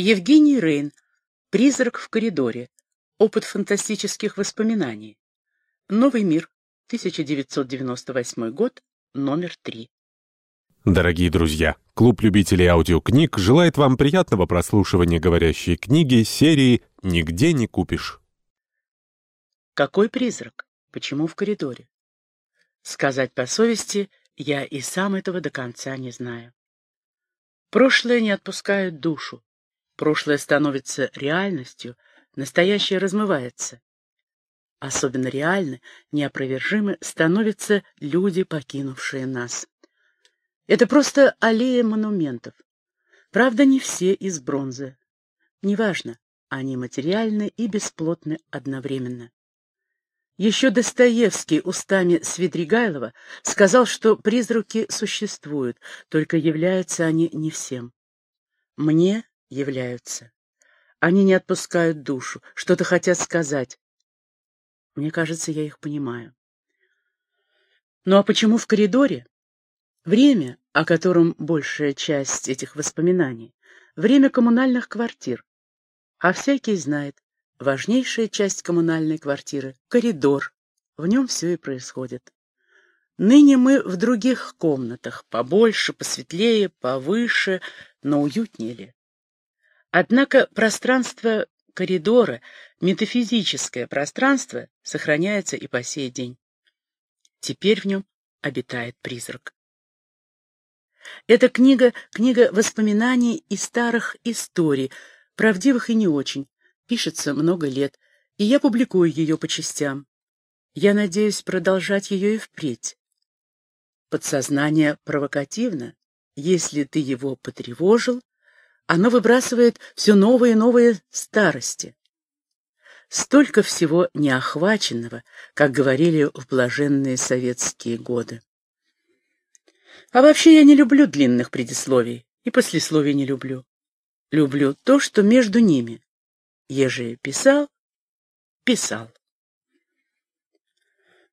Евгений Рейн. Призрак в коридоре. Опыт фантастических воспоминаний. Новый мир. 1998 год. Номер 3. Дорогие друзья, клуб любителей аудиокниг желает вам приятного прослушивания говорящей книги серии «Нигде не купишь». Какой призрак? Почему в коридоре? Сказать по совести, я и сам этого до конца не знаю. Прошлое не отпускает душу. Прошлое становится реальностью, настоящее размывается. Особенно реальны, неопровержимы становятся люди, покинувшие нас. Это просто аллея монументов. Правда, не все из бронзы. Неважно, они материальны и бесплотны одновременно. Еще Достоевский устами Свидригайлова сказал, что призраки существуют, только являются они не всем. Мне являются. Они не отпускают душу, что-то хотят сказать. Мне кажется, я их понимаю. Ну а почему в коридоре? Время, о котором большая часть этих воспоминаний, время коммунальных квартир. А всякий знает, важнейшая часть коммунальной квартиры — коридор. В нем все и происходит. Ныне мы в других комнатах, побольше, посветлее, повыше, но уютнее ли? Однако пространство коридора, метафизическое пространство, сохраняется и по сей день. Теперь в нем обитает призрак. Эта книга — книга воспоминаний и старых историй, правдивых и не очень. Пишется много лет, и я публикую ее по частям. Я надеюсь продолжать ее и впредь. Подсознание провокативно. Если ты его потревожил, оно выбрасывает все новые и новые старости. Столько всего неохваченного, как говорили в блаженные советские годы. А вообще я не люблю длинных предисловий, и послесловий не люблю. Люблю то, что между ними. Ежели писал, писал.